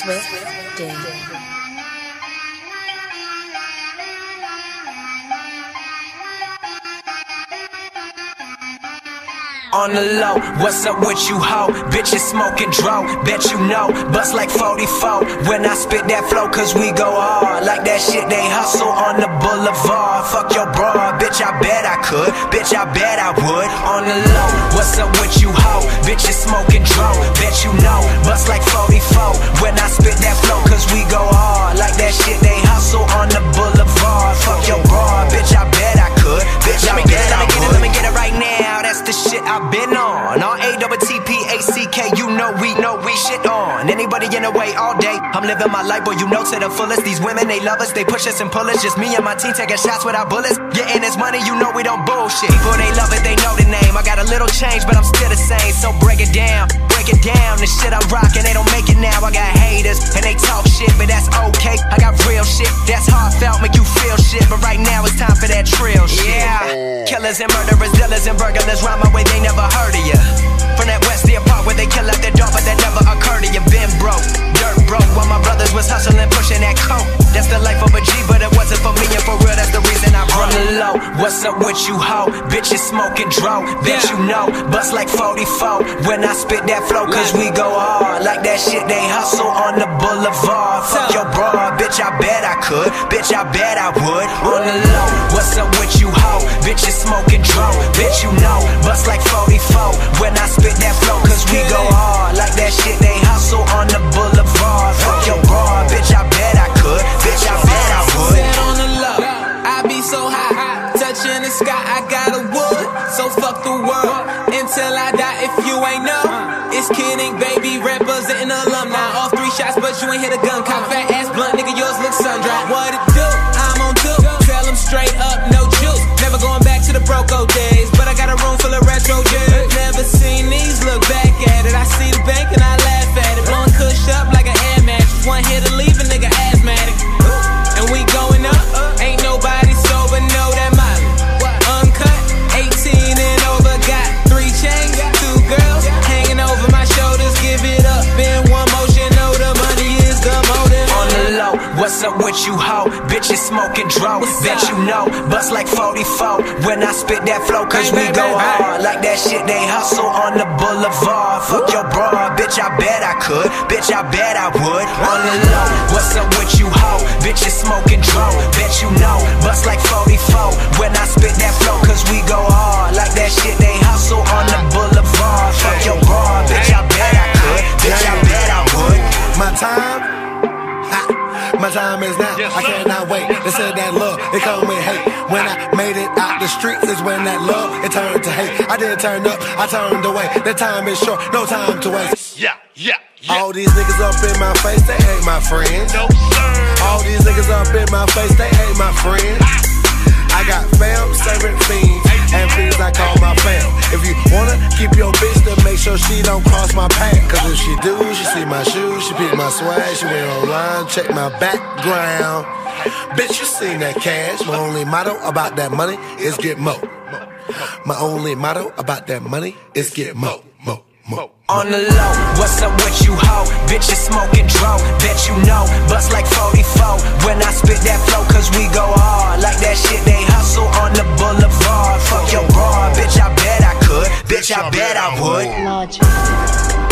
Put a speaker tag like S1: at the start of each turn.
S1: Swift.
S2: On the low, what's up with you, ho? Bitches smoking dro, bet you know. Bust like 44 when I spit that flow, cause we go hard. Like that shit they hustle on the boulevard. Fuck your bra, bitch, I bet I could. Bitch, I bet I would. On the low, what's up with you, ho? Bitches smoking dro, bet you A C K, you know we know we shit on. Anybody in the way all day. I'm living my life, boy, you know to the fullest. These women, they love us, they push us and pull us. Just me and my team taking shots without bullets. Getting this money, you know we don't bullshit. People, they love it, they know the name. I got a little change, but I'm still the same. So break it down, break it down. The shit I'm rocking, they don't make it now. I got haters, and they talk shit, but that's okay. I got real shit, that's heartfelt, make you feel shit. But right now it's time for that trill shit. Yeah. Killers and murderers, dealers and burglars, rhyme my way, they never heard of ya. From that Westia Park where they kill out their dog, but that never occurred to you. Been broke, dirt broke, while my brothers was hustling, pushing that coke. That's the life of a G, but it wasn't for me, and for real, that's the reason I. On the low, what's up with you, ho? Bitches smoking dro, bet you know. Bust like 44 when I spit that flow, cause we go hard. Like that shit they hustle on the boulevard. Fuck your bra, bitch, I bet I could. Bitch, I bet I would. On the low, what's up with you, ho? Bitches smoking
S3: die. If you ain't know, it's kidding, baby, representing alumni. All three shots, but you ain't hit a gun. Cop fat ass blunt, nigga, yours look sun dry. What it do? Up
S2: with you, ho? Bitches smoking dro. Bet you know. Bust like 44 when I spit that flow, cause we go hard. Like that shit they hustle on the boulevard. Fuck your bra, bitch, I bet I could. Bitch, I bet I would. On the low. What's up with you, ho? Bitches smoking dro. Bet you know. Bust like 44 when I
S4: my time is now. I cannot wait. They said that love, it come with hate. When I made it out the streets is when that love, it turned to hate. I didn't turn up, I turned away. The time is short, no time to waste.
S5: Yeah, yeah, yeah.
S4: All these niggas up in my face, they ain't my friends.
S5: No, sir.
S4: All these niggas up in my face, they ain't my friends. I got fam, serving fiends, and fiends I call my fam. If you wanna keep your bitch, then make sure she don't cross my path. Cause if she do, she see my shoes, she pick my swag, she went online, check my background. Bitch, you seen that cash. My only motto about that money is get mo. My only motto about that money is get mo, mo, mo.
S2: On the low, what's up with you, ho? you smoking dro, bet you know. Bust like 44 That I would.
S1: Logic.